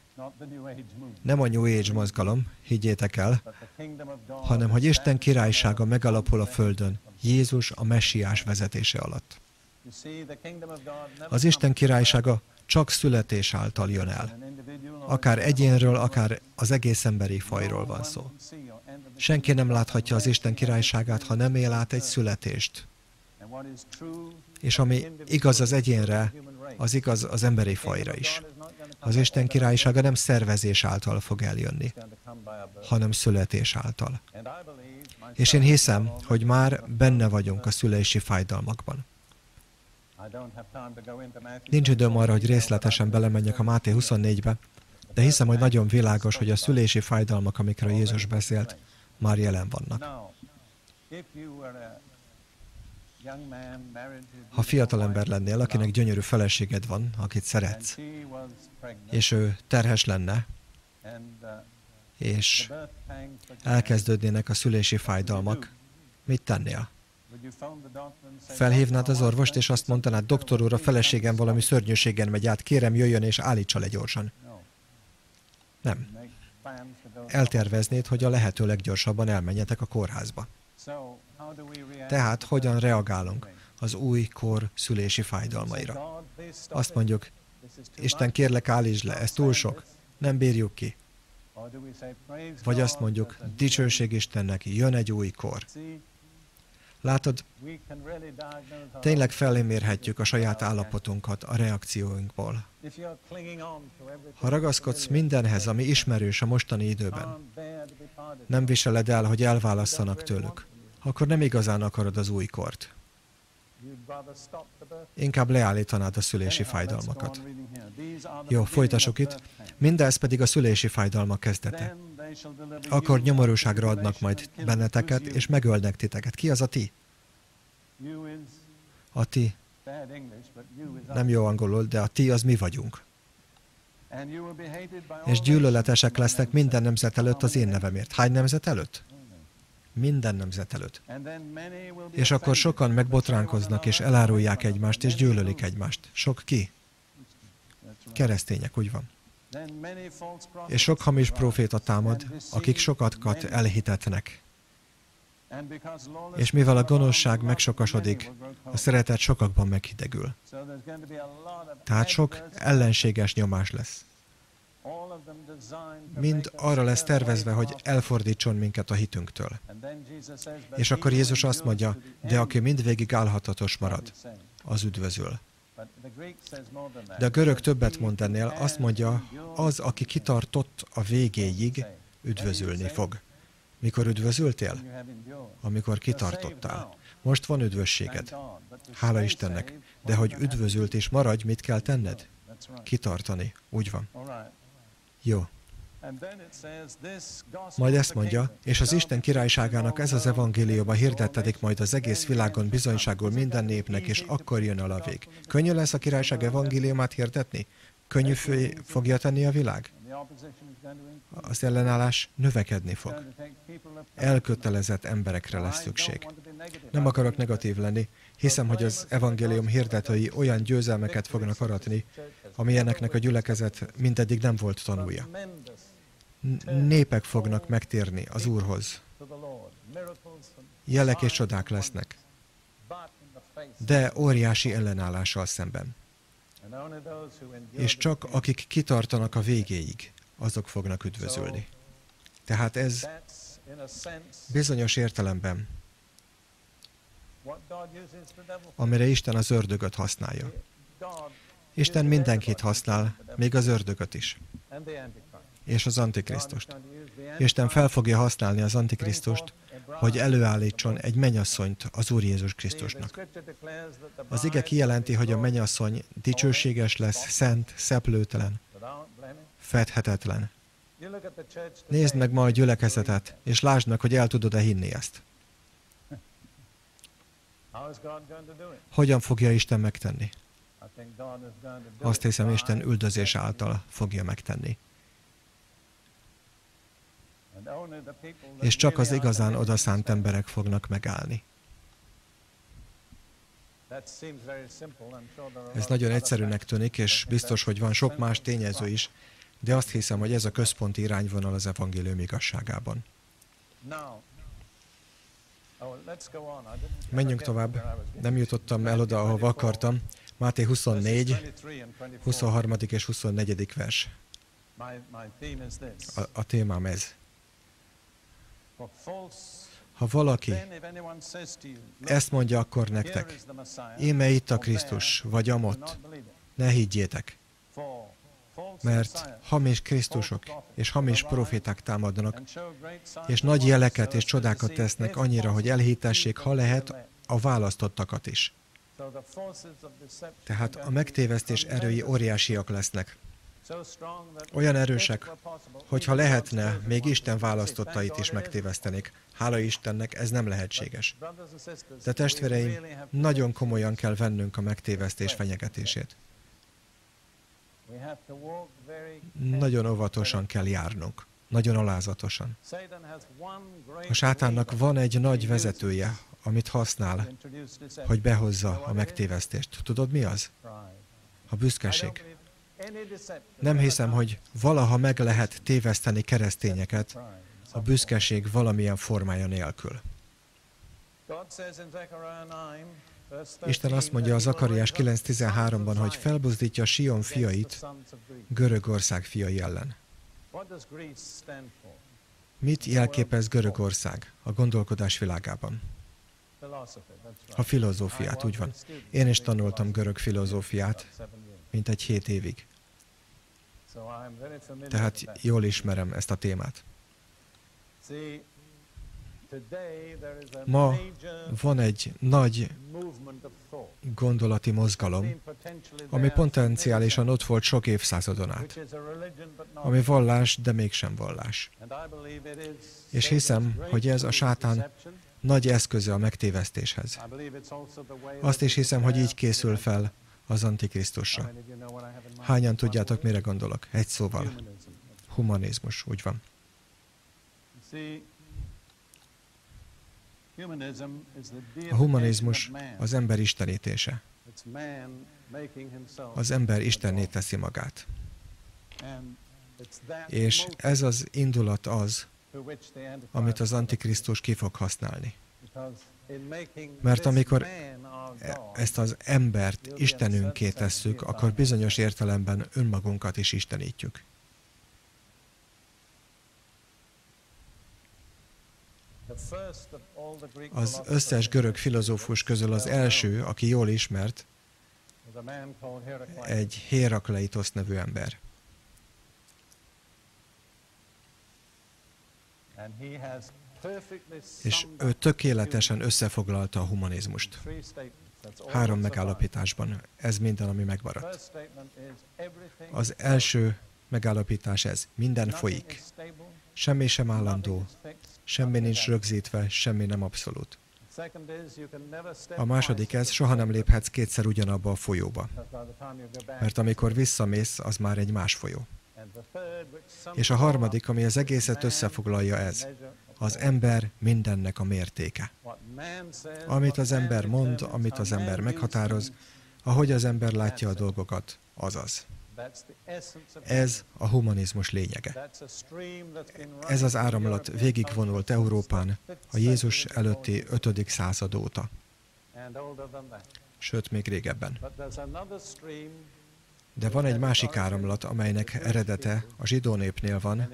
Speaker 1: Nem a New Age mozgalom, higgyétek el, hanem hogy Isten királysága megalapul a Földön, Jézus a messiás vezetése alatt. Az Isten királysága csak születés által jön el. Akár egyénről, akár az egész emberi fajról van szó. Senki nem láthatja az Isten királyságát, ha nem él át egy születést. És ami igaz az egyénre, az igaz az emberi fajra is. Az Isten királysága nem szervezés által fog eljönni, hanem születés által. És én hiszem, hogy már benne vagyunk a szülési fájdalmakban. Nincs időm arra, hogy részletesen belemenjek a Máté 24-be, de hiszem, hogy nagyon világos, hogy a szülési fájdalmak, amikről Jézus beszélt, már jelen vannak. Ha fiatalember lennél, akinek gyönyörű feleséged van, akit szeretsz, és ő terhes lenne, és elkezdődnének a szülési fájdalmak, mit tennél? Felhívnád az orvost, és azt mondanád, doktor úr, a feleségem valami szörnyűségen megy át, kérem jöjjön és állítsa le gyorsan. Nem. Elterveznéd, hogy a lehető leggyorsabban elmenjetek a kórházba. Tehát hogyan reagálunk az új kor szülési fájdalmaira? Azt mondjuk, Isten kérlek állítsd le, ez túl sok, nem bírjuk ki. Vagy azt mondjuk, dicsőség Istennek, jön egy új kor. Látod, tényleg felémérhetjük a saját állapotunkat a reakcióinkból. Ha ragaszkodsz mindenhez, ami ismerős a mostani időben, nem viseled el, hogy elválasszanak tőlük, akkor nem igazán akarod az új kort. Inkább leállítanád a szülési fájdalmakat. Jó, folytassuk itt. Mindez pedig a szülési fájdalmak kezdete. Akkor nyomorúságra adnak majd benneteket, és megölnek titeket. Ki az a ti? A ti. Nem jó angolul, de a ti az mi vagyunk. És gyűlöletesek lesznek minden nemzet előtt az én nevemért. Hány nemzet előtt? Minden nemzet előtt. És akkor sokan megbotránkoznak, és elárulják egymást, és gyűlölik egymást. Sok ki? Keresztények, úgy van. És sok hamis proféta támad, akik sokat elhitetnek. És mivel a gonoszság megsokasodik, a szeretet sokakban meghidegül. Tehát sok ellenséges nyomás lesz. mind arra lesz tervezve, hogy elfordítson minket a hitünktől. És akkor Jézus azt mondja, de aki mindvégig állhatatos marad, az üdvözül. De a görög többet mond ennél, azt mondja, az, aki kitartott a végéig, üdvözülni fog. Mikor üdvözültél? Amikor kitartottál. Most van üdvösséged. Hála Istennek. De hogy üdvözült és maradj, mit kell tenned? Kitartani. Úgy van. Jó. Majd ezt mondja, és az Isten királyságának ez az evangéliuma hirdettedik majd az egész világon bizonyságul minden népnek, és akkor jön a vég. Könnyű lesz a királyság evangéliumát hirdetni? Könnyű fő fogja tenni a világ? Az ellenállás növekedni fog. Elkötelezett emberekre lesz szükség. Nem akarok negatív lenni, hiszem, hogy az evangélium hirdetői olyan győzelmeket fognak aratni, amilyeneknek a gyülekezet mindeddig nem volt tanulja. Népek fognak megtérni az Úrhoz. Jelek és csodák lesznek, de óriási ellenállással szemben. És csak akik kitartanak a végéig, azok fognak üdvözülni. Tehát ez bizonyos értelemben, amire Isten az ördögöt használja. Isten mindenkit használ, még az ördögöt is. És az Antikrisztust. Isten fel fogja használni az Antikrisztust, hogy előállítson egy mennyasszonyt az Úr Jézus Krisztusnak. Az ige kijelenti, hogy a mennyasszony dicsőséges lesz, szent, szeplőtelen, fedhetetlen. Nézd meg ma a gyülekezetet, és lásd meg, hogy el tudod-e hinni ezt. Hogyan fogja Isten megtenni? Azt hiszem, Isten üldözés által fogja megtenni. És csak az igazán odaszánt emberek fognak megállni. Ez nagyon egyszerűnek tűnik, és biztos, hogy van sok más tényező is, de azt hiszem, hogy ez a központi irányvonal az evangélium igazságában. Menjünk tovább. Nem jutottam el oda, ahova akartam. Máté 24, 23. és 24. vers. A, a témám ez. Ha valaki ezt mondja akkor nektek, íme itt a Krisztus, vagy amott, ne higgyétek, mert hamis Krisztusok és hamis proféták támadnak, és nagy jeleket és csodákat tesznek annyira, hogy elhitessék, ha lehet, a választottakat is. Tehát a megtévesztés erői óriásiak lesznek. Olyan erősek, hogyha lehetne, még Isten választottait is megtévesztenék. Hála Istennek, ez nem lehetséges. De testvéreim, nagyon komolyan kell vennünk a megtévesztés fenyegetését. Nagyon óvatosan kell járnunk. Nagyon alázatosan. A sátánnak van egy nagy vezetője, amit használ, hogy behozza a megtévesztést. Tudod, mi az? A büszkeség. Nem hiszem, hogy valaha meg lehet téveszteni keresztényeket a büszkeség valamilyen formája nélkül. Isten azt mondja az Akariás 9.13-ban, hogy felbuzdítja Sion fiait Görögország fiai ellen. Mit jelképez Görögország a gondolkodás világában? A filozófiát, úgy van. Én is tanultam görög filozófiát, mint egy hét évig. Tehát jól ismerem ezt a témát. Ma van egy nagy gondolati mozgalom, ami potenciálisan ott volt sok évszázadon át, ami vallás, de mégsem vallás. És hiszem, hogy ez a sátán nagy eszköze a megtévesztéshez. Azt is hiszem, hogy így készül fel az Antikrisztusra. Hányan tudjátok, mire gondolok? Egy szóval. Humanizmus, úgy van. A humanizmus az ember istenítése. Az ember Istenné teszi magát. És ez az indulat az, amit az Antikrisztus ki fog használni. Mert amikor ezt az embert Istenünké tesszük, akkor bizonyos értelemben önmagunkat is istenítjük. Az összes görög filozófus közül az első, aki jól ismert, egy Hérakleitos nevű ember. És ő tökéletesen összefoglalta a humanizmust. Három megállapításban. Ez minden, ami megmaradt. Az első megállapítás ez. Minden folyik. Semmi sem állandó. Semmi nincs rögzítve, semmi nem abszolút. A második ez, soha nem léphetsz kétszer ugyanabba a folyóba. Mert amikor visszamész, az már egy más folyó. És a harmadik, ami az egészet összefoglalja ez, az ember mindennek a mértéke. Amit az ember mond, amit az ember meghatároz, ahogy az ember látja a dolgokat, azaz. Ez a humanizmus lényege. Ez az áramlat végigvonult Európán a Jézus előtti 5. század óta. Sőt, még régebben. De van egy másik áramlat, amelynek eredete a zsidó népnél van,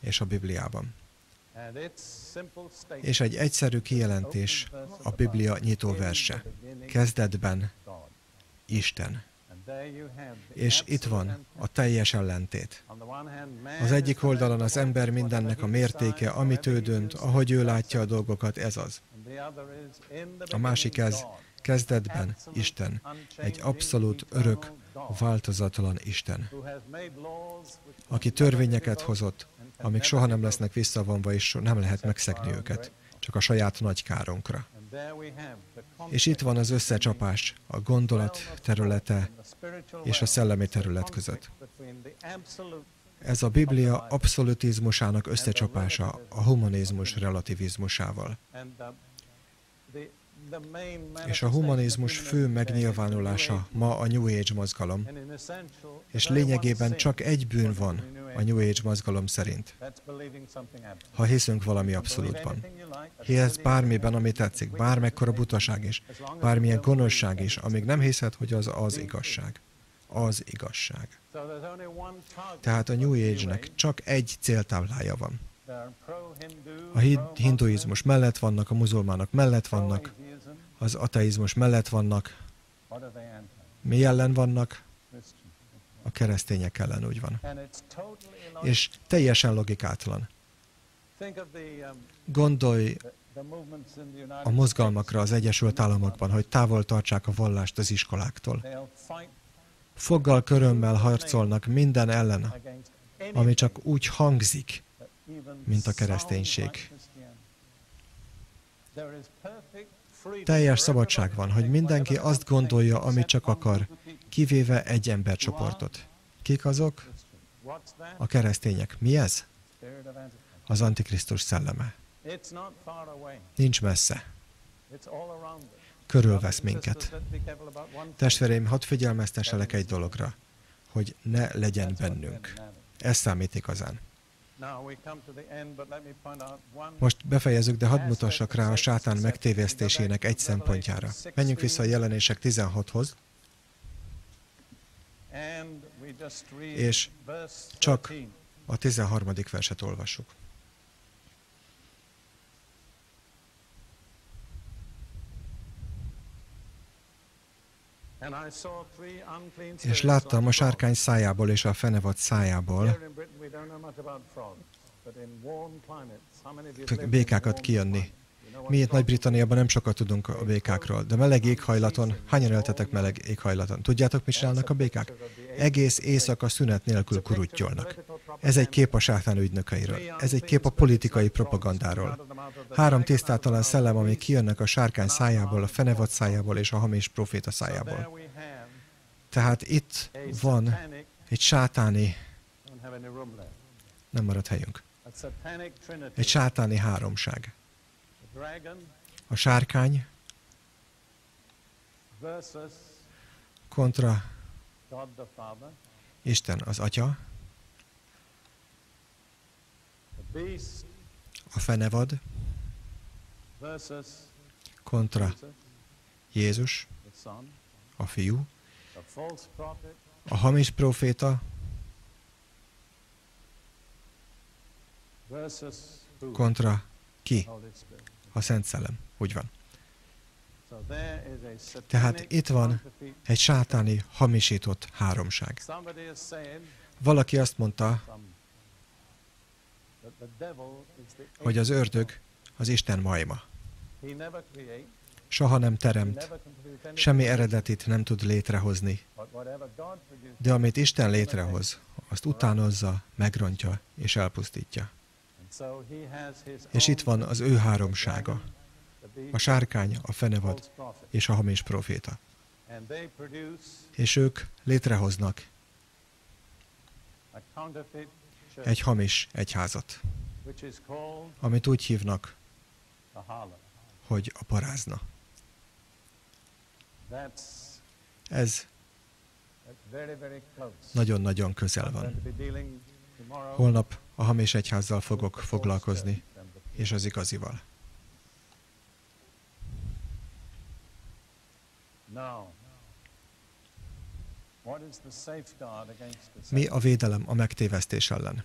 Speaker 1: és a Bibliában. És egy egyszerű kijelentés a Biblia nyitó verse. Kezdetben Isten. És itt van a teljes ellentét. Az egyik oldalon az ember mindennek a mértéke, amit ő dönt, ahogy ő látja a dolgokat, ez az. A másik ez, kezdetben Isten, egy abszolút örök, változatlan Isten, aki törvényeket hozott, amik soha nem lesznek visszavonva, és nem lehet megszegni őket, csak a saját nagy kárunkra. És itt van az összecsapás a gondolat területe és a szellemi terület között. Ez a Biblia abszolutizmusának összecsapása a humanizmus relativizmusával. És a humanizmus fő megnyilvánulása ma a New Age mozgalom, és lényegében csak egy bűn van a New Age mozgalom szerint. Ha hiszünk valami abszolútban. Hisz bármiben, ami tetszik, bármekkora butaság is, bármilyen gonoszság is, amíg nem hiszed, hogy az az igazság. Az igazság. Tehát a New Age-nek csak egy céltáblája van. A hinduizmus mellett vannak, a muzulmánok mellett vannak, az ateizmus mellett vannak. Mi ellen vannak? Keresztények ellen úgy van. És teljesen logikátlan. Gondolj a mozgalmakra az Egyesült Államokban, hogy távol tartsák a vallást az iskoláktól. Foggal, körömmel harcolnak minden ellen, ami csak úgy hangzik, mint a kereszténység. Teljes szabadság van, hogy mindenki azt gondolja, amit csak akar, kivéve egy embercsoportot. Kik azok? A keresztények. Mi ez? Az Antikrisztus szelleme. Nincs messze. Körülvesz minket. Testvéreim, hadd figyelmeztesselek egy dologra, hogy ne legyen bennünk. Ez számít igazán. Most befejezzük, de hadd mutassak rá a sátán megtévesztésének egy szempontjára. Menjünk vissza a jelenések 16-hoz, és csak a 13. verset olvassuk. És láttam a sárkány szájából és a fenevad szájából békákat kijönni. Mi Nagy-Britanniában nem sokat tudunk a békákról, de meleg éghajlaton, hányan éltetek meleg éghajlaton? Tudjátok, mit csinálnak a békák? Egész éjszaka szünet nélkül kurutyolnak. Ez egy kép a sátán ügynökeiről. Ez egy kép a politikai propagandáról. Három tisztátalan szellem, amik kijönnek a sárkány szájából, a fenevad szájából és a hamis proféta szájából. Tehát itt van egy sátáni... Nem marad helyünk. Egy sátáni háromság. A sárkány. Kontra. Isten az Atya, a fenevad. Kontra. Jézus, a fiú, a hamis proféta kontra. Ki? A Szent Szellem. Úgy van. Tehát itt van egy sátáni hamisított háromság. Valaki azt mondta, hogy az ördög az Isten majma. Soha nem teremt, semmi eredetit nem tud létrehozni. De amit Isten létrehoz, azt utánozza, megrontja és elpusztítja. És itt van az ő háromsága. A sárkány, a fenevad és a hamis proféta. És ők létrehoznak egy hamis egyházat, amit úgy hívnak, hogy a parázna. Ez nagyon-nagyon közel van. Holnap a hamis egyházzal fogok foglalkozni, és az igazival. Mi a védelem a megtévesztés ellen?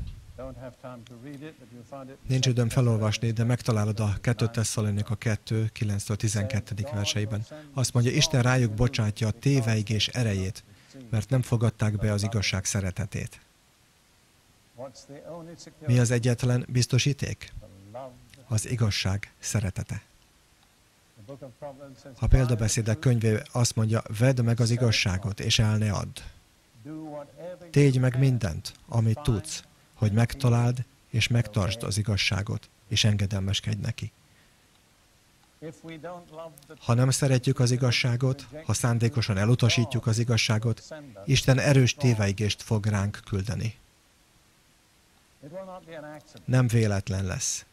Speaker 1: Nincs időm felolvasni, de megtalálod a 2 Tesszalonika 2, 9-12. verseiben. Azt mondja, Isten rájuk bocsátja a téveigés erejét, mert nem fogadták be az igazság szeretetét. Mi az egyetlen biztosíték? Az igazság szeretete. A példabeszédek könyvé azt mondja, vedd meg az igazságot, és el ne add. Tégy meg mindent, amit tudsz, hogy megtaláld és megtartsd az igazságot, és engedelmeskedj neki. Ha nem szeretjük az igazságot, ha szándékosan elutasítjuk az igazságot, Isten erős téveigést fog ránk küldeni. Nem véletlen lesz.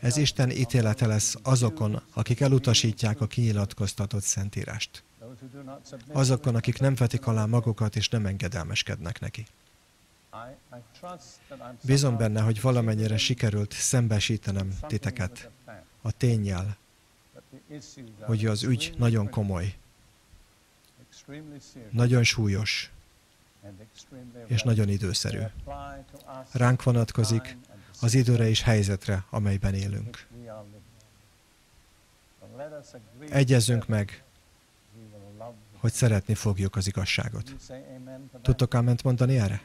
Speaker 1: Ez Isten ítélete lesz azokon, akik elutasítják a kinyilatkoztatott szentírást. Azokon, akik nem vetik alá magukat és nem engedelmeskednek neki. Bízom benne, hogy valamennyire sikerült szembesítenem titeket a tényjel, hogy az ügy nagyon komoly, nagyon súlyos, és nagyon időszerű. Ránk vonatkozik az időre és helyzetre, amelyben élünk. Egyezzünk meg, hogy szeretni fogjuk az igazságot. Tudtok áment mondani erre?